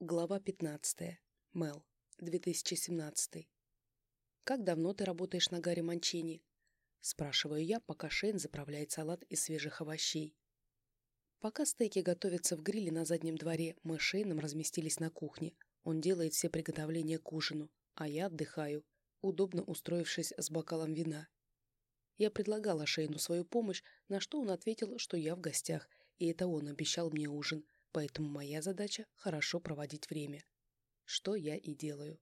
Глава 15. Мел. 2017. «Как давно ты работаешь на Гарри Манчини?» Спрашиваю я, пока Шейн заправляет салат из свежих овощей. Пока стейки готовятся в гриле на заднем дворе, мы с Шейном разместились на кухне. Он делает все приготовления к ужину, а я отдыхаю, удобно устроившись с бокалом вина. Я предлагала Шейну свою помощь, на что он ответил, что я в гостях, и это он обещал мне ужин – Поэтому моя задача — хорошо проводить время. Что я и делаю.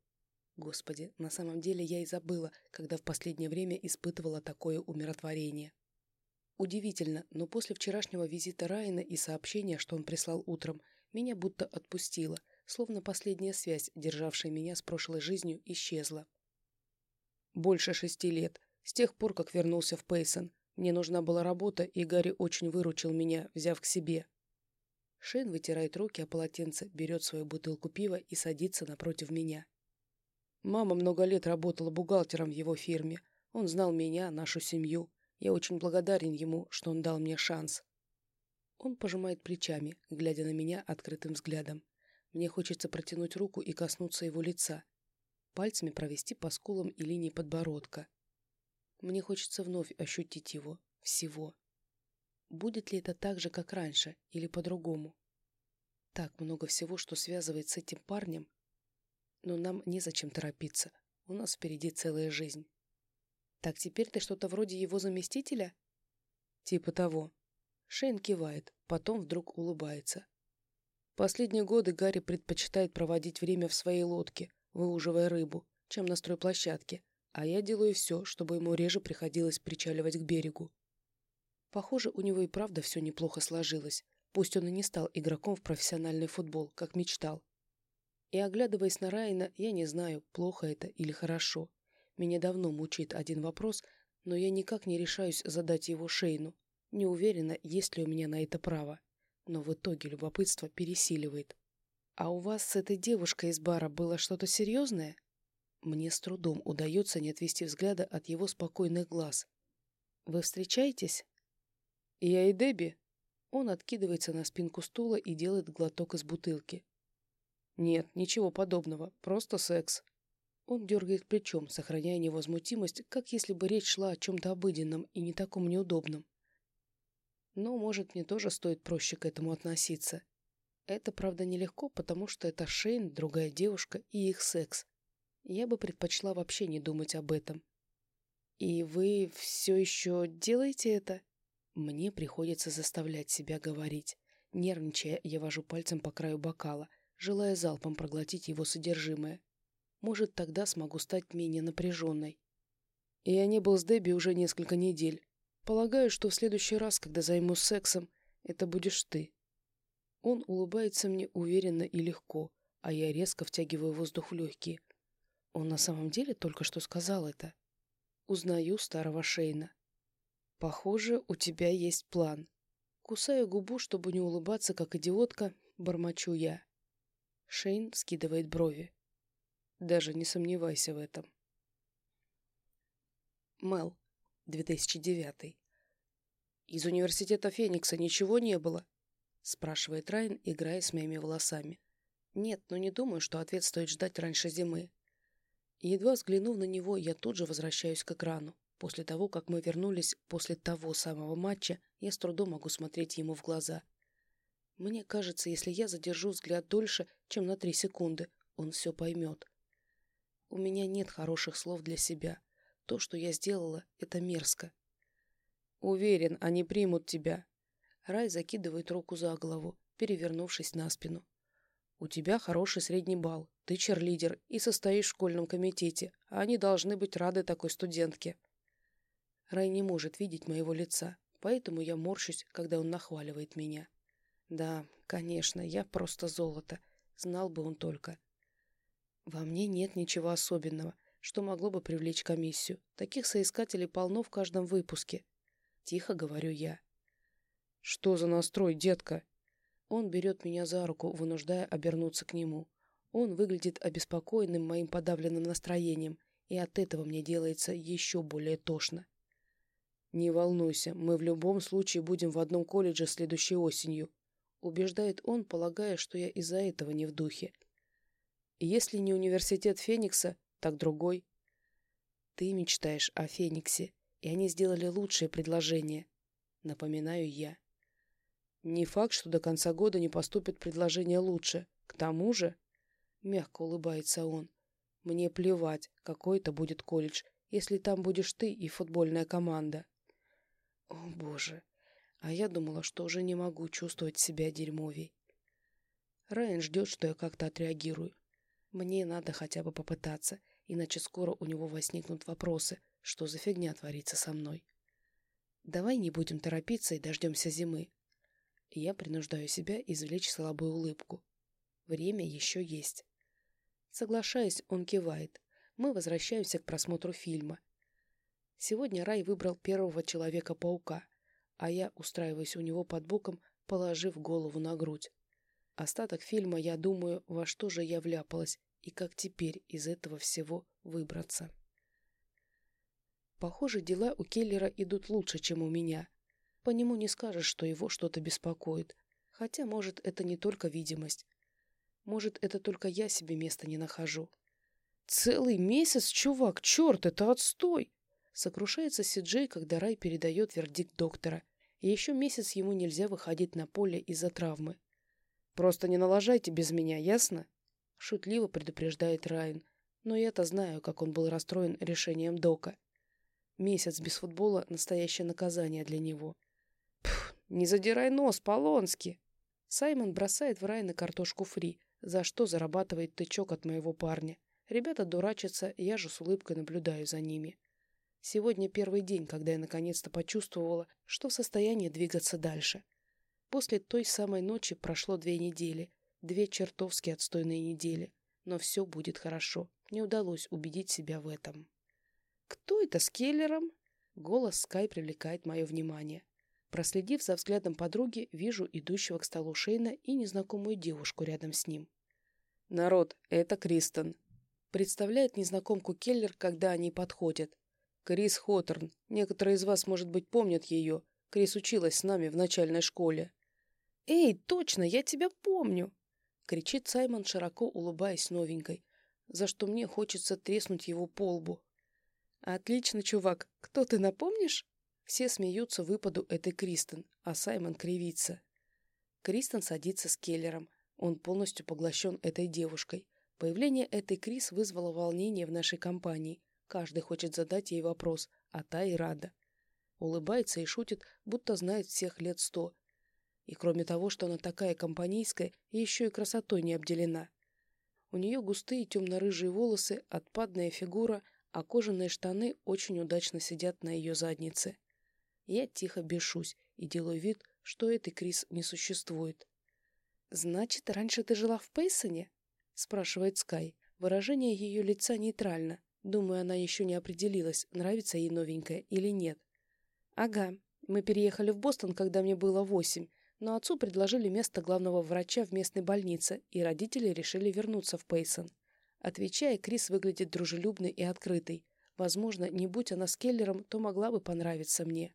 Господи, на самом деле я и забыла, когда в последнее время испытывала такое умиротворение. Удивительно, но после вчерашнего визита Райана и сообщения, что он прислал утром, меня будто отпустило, словно последняя связь, державшая меня с прошлой жизнью, исчезла. Больше шести лет, с тех пор, как вернулся в Пейсон. Мне нужна была работа, и Гарри очень выручил меня, взяв к себе. Шейн вытирает руки о полотенце, берет свою бутылку пива и садится напротив меня. Мама много лет работала бухгалтером в его фирме. Он знал меня, нашу семью. Я очень благодарен ему, что он дал мне шанс. Он пожимает плечами, глядя на меня открытым взглядом. Мне хочется протянуть руку и коснуться его лица. Пальцами провести по скулам и линии подбородка. Мне хочется вновь ощутить его. Всего. Будет ли это так же, как раньше, или по-другому? Так много всего, что связывает с этим парнем. Но нам незачем торопиться. У нас впереди целая жизнь. Так теперь ты что-то вроде его заместителя? Типа того. Шейн кивает, потом вдруг улыбается. Последние годы Гарри предпочитает проводить время в своей лодке, выуживая рыбу, чем на стройплощадке, а я делаю все, чтобы ему реже приходилось причаливать к берегу. Похоже, у него и правда все неплохо сложилось, пусть он и не стал игроком в профессиональный футбол, как мечтал. И оглядываясь на Райана, я не знаю, плохо это или хорошо. Меня давно мучает один вопрос, но я никак не решаюсь задать его Шейну. Не уверена, есть ли у меня на это право. Но в итоге любопытство пересиливает. «А у вас с этой девушкой из бара было что-то серьезное?» Мне с трудом удается не отвести взгляда от его спокойных глаз. «Вы встречаетесь?» «Я и Дебби». Он откидывается на спинку стула и делает глоток из бутылки. «Нет, ничего подобного, просто секс». Он дергает плечом, сохраняя невозмутимость, как если бы речь шла о чем-то обыденном и не таком неудобном. Но, может, мне тоже стоит проще к этому относиться. Это, правда, нелегко, потому что это Шейн, другая девушка и их секс. Я бы предпочла вообще не думать об этом. «И вы все еще делаете это?» Мне приходится заставлять себя говорить. Нервничая, я вожу пальцем по краю бокала, желая залпом проглотить его содержимое. Может, тогда смогу стать менее напряженной. Я не был с Дебби уже несколько недель. Полагаю, что в следующий раз, когда займусь сексом, это будешь ты. Он улыбается мне уверенно и легко, а я резко втягиваю воздух в легкие. Он на самом деле только что сказал это. Узнаю старого Шейна. Похоже, у тебя есть план. Кусаю губу, чтобы не улыбаться, как идиотка, бормочу я. Шейн скидывает брови. Даже не сомневайся в этом. Мел, 2009. Из университета Феникса ничего не было? Спрашивает Райан, играя с моими волосами. Нет, но не думаю, что ответ стоит ждать раньше зимы. Едва взглянув на него, я тут же возвращаюсь к экрану. После того, как мы вернулись после того самого матча, я с трудом могу смотреть ему в глаза. Мне кажется, если я задержу взгляд дольше, чем на три секунды, он все поймет. У меня нет хороших слов для себя. То, что я сделала, это мерзко. Уверен, они примут тебя. Рай закидывает руку за голову, перевернувшись на спину. У тебя хороший средний балл, ты черлидер и состоишь в школьном комитете, а они должны быть рады такой студентке. Рай не может видеть моего лица, поэтому я морщусь, когда он нахваливает меня. Да, конечно, я просто золото. Знал бы он только. Во мне нет ничего особенного, что могло бы привлечь комиссию. Таких соискателей полно в каждом выпуске. Тихо говорю я. «Что за настрой, детка?» Он берет меня за руку, вынуждая обернуться к нему. Он выглядит обеспокоенным моим подавленным настроением, и от этого мне делается еще более тошно. «Не волнуйся, мы в любом случае будем в одном колледже следующей осенью», убеждает он, полагая, что я из-за этого не в духе. Если не университет Феникса, так другой. Ты мечтаешь о Фениксе, и они сделали лучшее предложение. Напоминаю я. Не факт, что до конца года не поступит предложение лучше. К тому же, мягко улыбается он, мне плевать, какой это будет колледж, если там будешь ты и футбольная команда. О, боже, а я думала, что уже не могу чувствовать себя дерьмовей. Райан ждет, что я как-то отреагирую. Мне надо хотя бы попытаться, иначе скоро у него возникнут вопросы, что за фигня творится со мной. Давай не будем торопиться и дождемся зимы. Я принуждаю себя извлечь слабую улыбку. Время еще есть. Соглашаясь, он кивает. Мы возвращаемся к просмотру фильма. Сегодня Рай выбрал первого Человека-паука, а я устраиваюсь у него под боком, положив голову на грудь. Остаток фильма я думаю, во что же я вляпалась и как теперь из этого всего выбраться. Похоже, дела у Келлера идут лучше, чем у меня. По нему не скажешь, что его что-то беспокоит. Хотя, может, это не только видимость. Может, это только я себе места не нахожу. «Целый месяц, чувак, черт, это отстой!» Сокрушается Сиджей, когда Рай передает вердикт доктора. Еще месяц ему нельзя выходить на поле из-за травмы. Просто не налажайте без меня, ясно?» Шутливо предупреждает Райан. Но я-то знаю, как он был расстроен решением Дока. Месяц без футбола — настоящее наказание для него. Пф, не задирай нос, Полонски! Саймон бросает в Райана картошку фри, за что зарабатывает тычок от моего парня. Ребята дурачатся, я же с улыбкой наблюдаю за ними. Сегодня первый день, когда я наконец-то почувствовала, что в состоянии двигаться дальше. После той самой ночи прошло две недели, две чертовски отстойные недели. Но все будет хорошо. Не удалось убедить себя в этом. «Кто это с Келлером?» Голос Скай привлекает мое внимание. Проследив за взглядом подруги, вижу идущего к столу Шейна и незнакомую девушку рядом с ним. «Народ, это Кристен», — представляет незнакомку Келлер, когда они подходят. «Крис Хоторн. Некоторые из вас, может быть, помнят ее. Крис училась с нами в начальной школе». «Эй, точно, я тебя помню!» — кричит Саймон, широко улыбаясь новенькой, за что мне хочется треснуть его по лбу. «Отлично, чувак. Кто ты, напомнишь?» Все смеются выпаду этой Кристен, а Саймон кривится. Кристен садится с Келлером. Он полностью поглощен этой девушкой. Появление этой Крис вызвало волнение в нашей компании. Каждый хочет задать ей вопрос, а та и рада. Улыбается и шутит, будто знает всех лет сто, и кроме того, что она такая компанейская, еще и красотой не обделена. У нее густые темно-рыжие волосы, отпадная фигура, а кожаные штаны очень удачно сидят на ее заднице. Я тихо бешусь и делаю вид, что этой Крис не существует. «Значит, раньше ты жила в Пейсоне?» — спрашивает Скай. Выражение ее лица нейтрально. Думаю, она еще не определилась, нравится ей новенькая или нет. «Ага. Мы переехали в Бостон, когда мне было восемь но отцу предложили место главного врача в местной больнице, и родители решили вернуться в Пейсон. Отвечая, Крис выглядит дружелюбной и открытой. Возможно, не будь она с Келлером, то могла бы понравиться мне.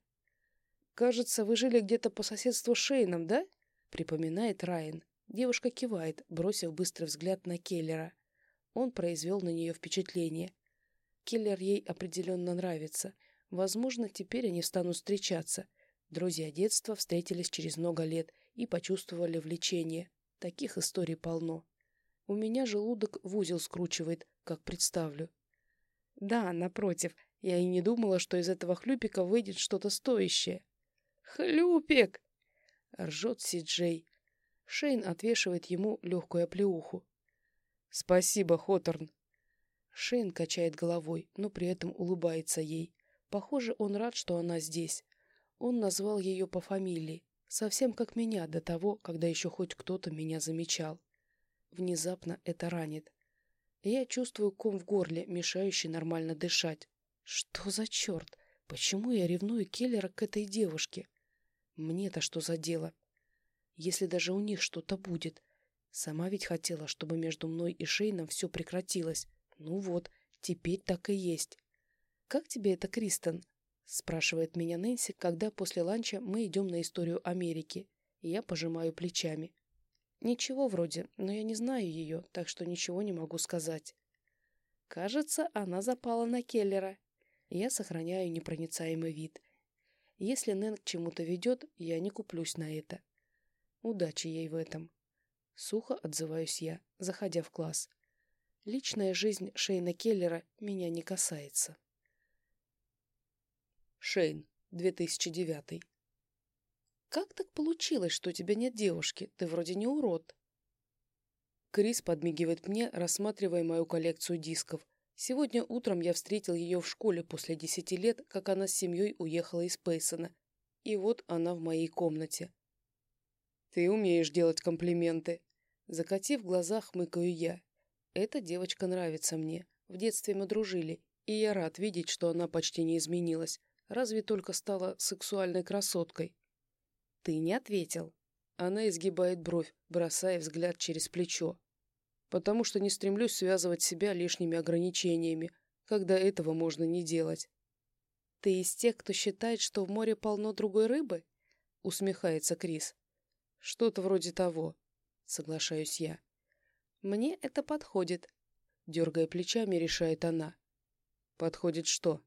«Кажется, вы жили где-то по соседству с Шейном, да?» — припоминает Райан. Девушка кивает, бросив быстрый взгляд на Келлера. Он произвел на нее впечатление. Келлер ей определенно нравится. Возможно, теперь они станут встречаться — Друзья детства встретились через много лет и почувствовали влечение. Таких историй полно. У меня желудок в узел скручивает, как представлю. Да, напротив, я и не думала, что из этого хлюпика выйдет что-то стоящее. «Хлюпик!» — ржет Си-Джей. Шейн отвешивает ему легкую оплеуху. «Спасибо, Хоторн!» Шейн качает головой, но при этом улыбается ей. Похоже, он рад, что она здесь. Он назвал ее по фамилии, совсем как меня до того, когда еще хоть кто-то меня замечал. Внезапно это ранит. Я чувствую ком в горле, мешающий нормально дышать. Что за черт? Почему я ревную Келлера к этой девушке? Мне-то что за дело? Если даже у них что-то будет. Сама ведь хотела, чтобы между мной и Шейном все прекратилось. Ну вот, теперь так и есть. Как тебе это, Кристен? спрашивает меня Нэнси, когда после ланча мы идем на историю Америки, я пожимаю плечами. Ничего вроде, но я не знаю ее, так что ничего не могу сказать. Кажется, она запала на Келлера. Я сохраняю непроницаемый вид. Если Нэн к чему-то ведет, я не куплюсь на это. Удачи ей в этом. Сухо отзываюсь я, заходя в класс. Личная жизнь Шейна Келлера меня не касается. Шейн, 2009. Как так получилось, что у тебя нет девушки? Ты вроде не урод. Крис подмигивает мне, рассматривая мою коллекцию дисков. Сегодня утром я встретил ее в школе после десяти лет, как она с семьей уехала из Пейсона. И вот она в моей комнате. «Ты умеешь делать комплименты». Закатив глаза, хмыкаю я. Эта девочка нравится мне. В детстве мы дружили, и я рад видеть, что она почти не изменилась, разве только стала сексуальной красоткой. «Ты не ответил». Она изгибает бровь, бросая взгляд через плечо. «Потому что не стремлюсь связывать себя лишними ограничениями, когда этого можно не делать». «Ты из тех, кто считает, что в море полно другой рыбы?» — усмехается Крис. «Что-то вроде того», — соглашаюсь я. «Мне это подходит», — дергая плечами, решает она. «Подходит что?»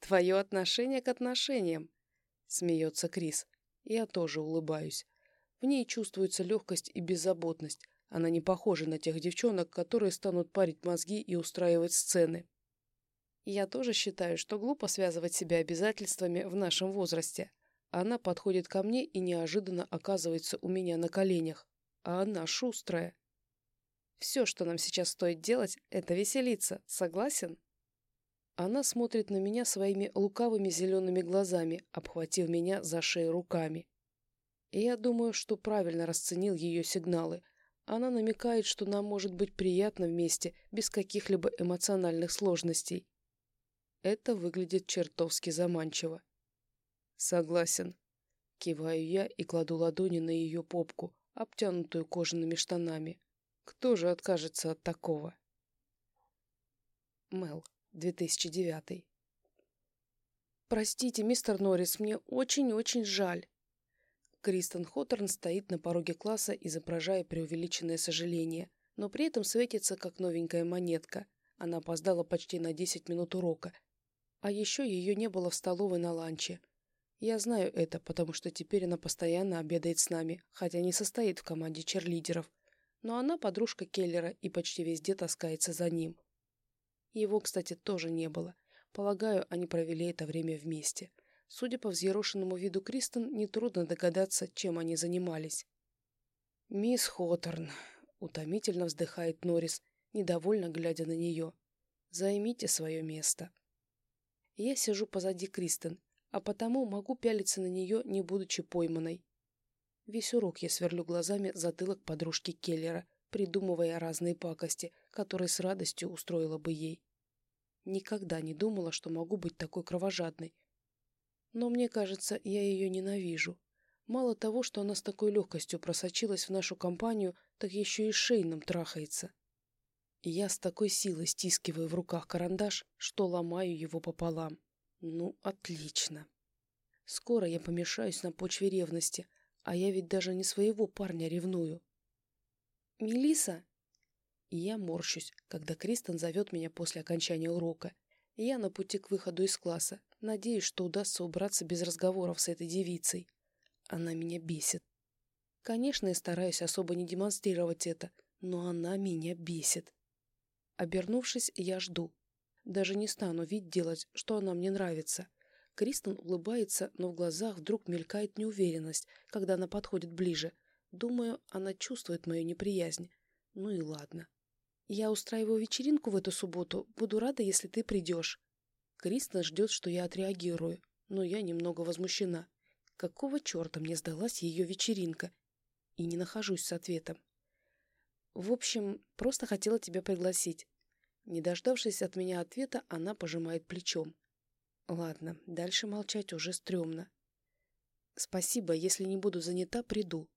«Твое отношение к отношениям», — смеется Крис. Я тоже улыбаюсь. В ней чувствуется легкость и беззаботность. Она не похожа на тех девчонок, которые станут парить мозги и устраивать сцены. Я тоже считаю, что глупо связывать себя обязательствами в нашем возрасте. Она подходит ко мне и неожиданно оказывается у меня на коленях. А она шустрая. Все, что нам сейчас стоит делать, это веселиться. Согласен? Она смотрит на меня своими лукавыми зелеными глазами, обхватив меня за шею руками. И я думаю, что правильно расценил ее сигналы. Она намекает, что нам может быть приятно вместе, без каких-либо эмоциональных сложностей. Это выглядит чертовски заманчиво. Согласен. Киваю я и кладу ладони на ее попку, обтянутую кожаными штанами. Кто же откажется от такого? Мел. 2009. «Простите, мистер Норрис, мне очень-очень жаль». Кристен Хоттерн стоит на пороге класса, изображая преувеличенное сожаление, но при этом светится, как новенькая монетка. Она опоздала почти на 10 минут урока. А еще ее не было в столовой на ланче. Я знаю это, потому что теперь она постоянно обедает с нами, хотя не состоит в команде черлидеров. Но она подружка Келлера и почти везде таскается за ним. Его, кстати, тоже не было. Полагаю, они провели это время вместе. Судя по взъерошенному виду Кристен, нетрудно догадаться, чем они занимались. «Мисс Хоторн», — утомительно вздыхает Норрис, недовольно глядя на нее. «Займите свое место». Я сижу позади Кристен, а потому могу пялиться на нее, не будучи пойманной. Весь урок я сверлю глазами затылок подружки Келлера, придумывая разные пакости, которые с радостью устроила бы ей. Никогда не думала, что могу быть такой кровожадной. Но мне кажется, я ее ненавижу. Мало того, что она с такой легкостью просочилась в нашу компанию, так еще и шейным трахается. я с такой силой стискиваю в руках карандаш, что ломаю его пополам. Ну, отлично. Скоро я помешаюсь на почве ревности, а я ведь даже не своего парня ревную. Мелиса? я морщусь, когда Кристен зовет меня после окончания урока. я на пути к выходу из класса. Надеюсь, что удастся убраться без разговоров с этой девицей. Она меня бесит. Конечно, я стараюсь особо не демонстрировать это, но она меня бесит. Обернувшись, я жду. Даже не стану вид делать, что она мне нравится. Кристен улыбается, но в глазах вдруг мелькает неуверенность, когда она подходит ближе — Думаю, она чувствует мою неприязнь. Ну и ладно. Я устраиваю вечеринку в эту субботу. Буду рада, если ты придешь. Кристна ждет, что я отреагирую, но я немного возмущена. Какого черта мне сдалась ее вечеринка? И не нахожусь с ответом. В общем, просто хотела тебя пригласить. Не дождавшись от меня ответа, она пожимает плечом. Ладно, дальше молчать уже стрёмно. Спасибо, если не буду занята, приду.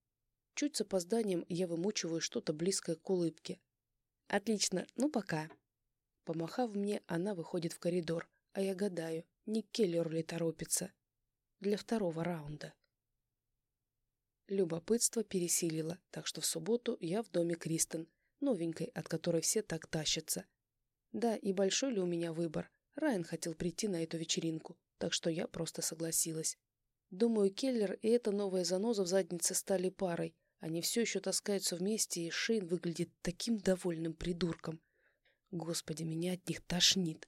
Чуть с опозданием я вымучиваю что-то близкое к улыбке. «Отлично, ну пока». Помахав мне, она выходит в коридор, а я гадаю, не Келлер ли торопится. Для второго раунда. Любопытство пересилило, так что в субботу я в доме Кристен, новенькой, от которой все так тащатся. Да, и большой ли у меня выбор? Райан хотел прийти на эту вечеринку, так что я просто согласилась. Думаю, Келлер и эта новая заноза в заднице стали парой. Они все еще таскаются вместе, и Шейн выглядит таким довольным придурком. Господи, меня от них тошнит.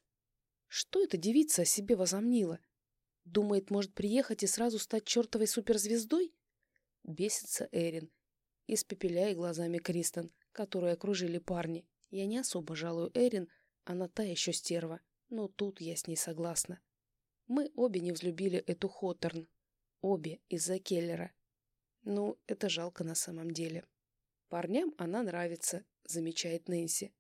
Что эта девица о себе возомнила? Думает, может приехать и сразу стать чертовой суперзвездой? Бесится Эрин, испепеляя глазами Кристен, которые окружили парни. Я не особо жалую Эрин, она та еще стерва, но тут я с ней согласна. Мы обе не взлюбили эту Хоторн. Обе из-за Келлера. Ну, это жалко на самом деле. Парням она нравится, замечает Нэнси.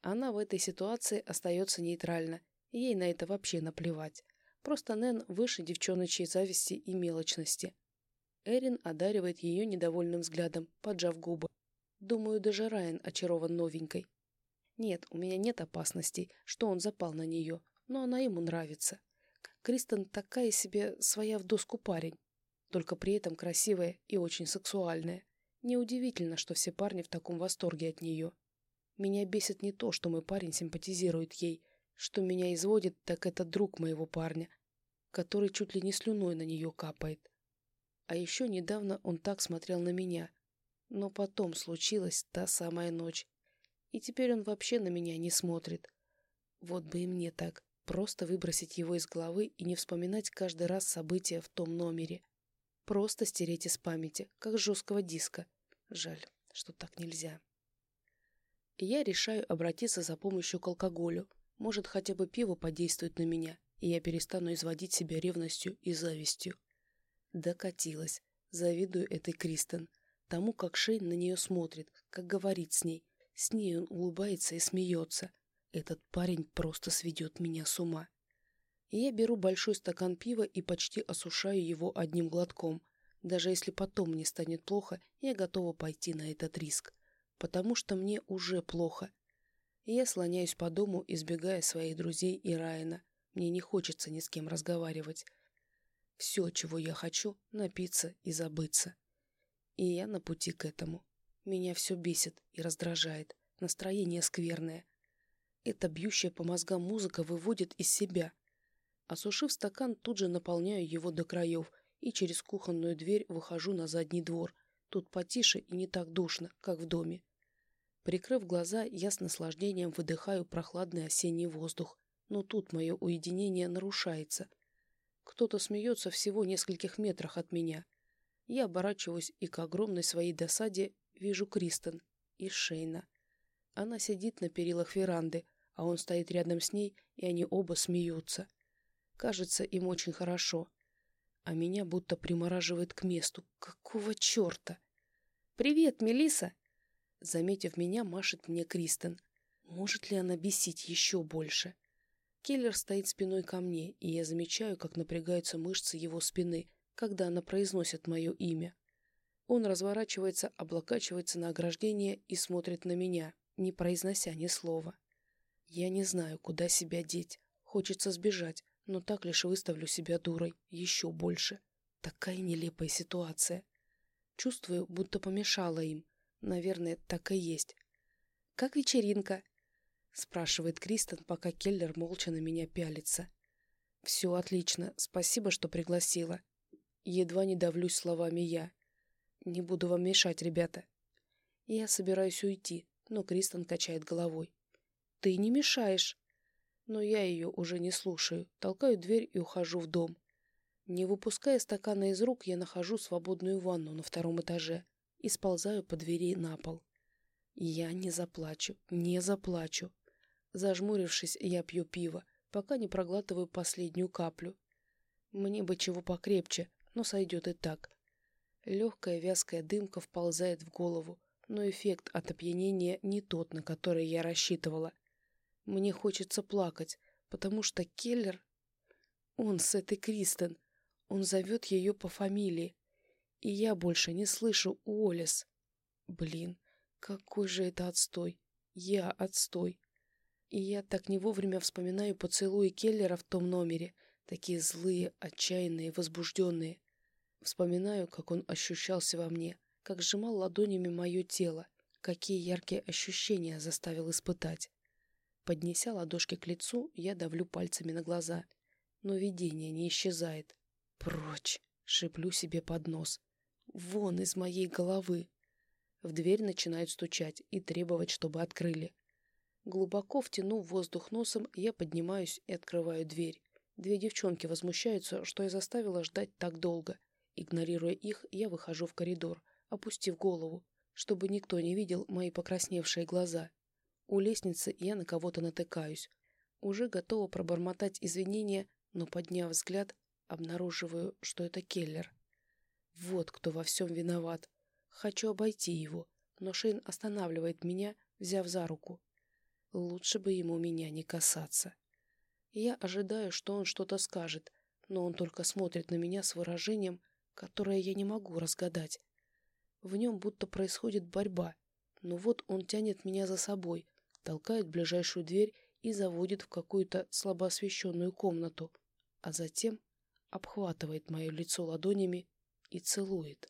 Она в этой ситуации остается нейтральна, ей на это вообще наплевать. Просто Нэн выше девчоночьей зависти и мелочности. Эрин одаривает ее недовольным взглядом, поджав губы. Думаю, даже Райан очарован новенькой. Нет, у меня нет опасностей, что он запал на нее, но она ему нравится. Кристен такая себе своя в доску парень, только при этом красивая и очень сексуальная. Неудивительно, что все парни в таком восторге от нее. Меня бесит не то, что мой парень симпатизирует ей. Что меня изводит, так это друг моего парня, который чуть ли не слюной на нее капает. А еще недавно он так смотрел на меня. Но потом случилась та самая ночь. И теперь он вообще на меня не смотрит. Вот бы и мне так. Просто выбросить его из головы и не вспоминать каждый раз события в том номере. Просто стереть из памяти, как жесткого диска. Жаль, что так нельзя. Я решаю обратиться за помощью к алкоголю. Может, хотя бы пиво подействует на меня, и я перестану изводить себя ревностью и завистью. Докатилась. Завидую этой Кристен. Тому, как Шейн на нее смотрит, как говорит с ней. С ней он улыбается и смеется. Этот парень просто сведет меня с ума. Я беру большой стакан пива и почти осушаю его одним глотком. Даже если потом мне станет плохо, я готова пойти на этот риск. Потому что мне уже плохо. Я слоняюсь по дому, избегая своих друзей и Райана. Мне не хочется ни с кем разговаривать. Все, чего я хочу, напиться и забыться. И я на пути к этому. Меня все бесит и раздражает. Настроение скверное. Эта бьющая по мозгам музыка выводит из себя. Осушив стакан, тут же наполняю его до краев и через кухонную дверь выхожу на задний двор. Тут потише и не так душно, как в доме. Прикрыв глаза, я с наслаждением выдыхаю прохладный осенний воздух. Но тут мое уединение нарушается. Кто-то смеется всего нескольких метрах от меня. Я оборачиваюсь и к огромной своей досаде вижу Кристен и Шейна. Она сидит на перилах веранды, а он стоит рядом с ней, и они оба смеются. Кажется, им очень хорошо. А меня будто примораживает к месту. Какого черта? «Привет, Мелиса! Заметив меня, машет мне Кристен. Может ли она бесить еще больше? Келлер стоит спиной ко мне, и я замечаю, как напрягаются мышцы его спины, когда она произносит мое имя. Он разворачивается, облокачивается на ограждение и смотрит на меня, не произнося ни слова. Я не знаю, куда себя деть. Хочется сбежать, но так лишь выставлю себя дурой. Еще больше. Такая нелепая ситуация. Чувствую, будто помешала им. Наверное, так и есть. «Как вечеринка?» спрашивает Кристен, пока Келлер молча на меня пялится. «Все отлично. Спасибо, что пригласила. Едва не давлюсь словами я. Не буду вам мешать, ребята. Я собираюсь уйти, но Кристен качает головой. «Ты не мешаешь!» Но я ее уже не слушаю, толкаю дверь и ухожу в дом. Не выпуская стакана из рук, я нахожу свободную ванну на втором этаже и сползаю по двери на пол. Я не заплачу, не заплачу. Зажмурившись, я пью пиво, пока не проглатываю последнюю каплю. Мне бы чего покрепче, но сойдет и так. Легкая вязкая дымка вползает в голову, но эффект от опьянения не тот, на который я рассчитывала. Мне хочется плакать, потому что Келлер... Он с этой Кристен. Он зовет ее по фамилии. И я больше не слышу Уоллес. Блин, какой же это отстой. Я отстой. И я так не вовремя вспоминаю поцелуи Келлера в том номере. Такие злые, отчаянные, возбужденные. Вспоминаю, как он ощущался во мне, как сжимал ладонями мое тело, какие яркие ощущения заставил испытать. Поднеся ладошки к лицу, я давлю пальцами на глаза, но видение не исчезает. «Прочь!» — шиплю себе под нос. «Вон из моей головы!» В дверь начинают стучать и требовать, чтобы открыли. Глубоко втянув воздух носом, я поднимаюсь и открываю дверь. Две девчонки возмущаются, что я заставила ждать так долго. Игнорируя их, я выхожу в коридор, опустив голову, чтобы никто не видел мои покрасневшие глаза. У лестницы я на кого-то натыкаюсь. Уже готова пробормотать извинения, но, подняв взгляд, обнаруживаю, что это Келлер. Вот кто во всем виноват. Хочу обойти его, но Шейн останавливает меня, взяв за руку. Лучше бы ему меня не касаться. Я ожидаю, что он что-то скажет, но он только смотрит на меня с выражением, которое я не могу разгадать. В нем будто происходит борьба, но вот он тянет меня за собой, толкает ближайшую дверь и заводит в какую-то слабо освещенную комнату, а затем обхватывает мое лицо ладонями и целует.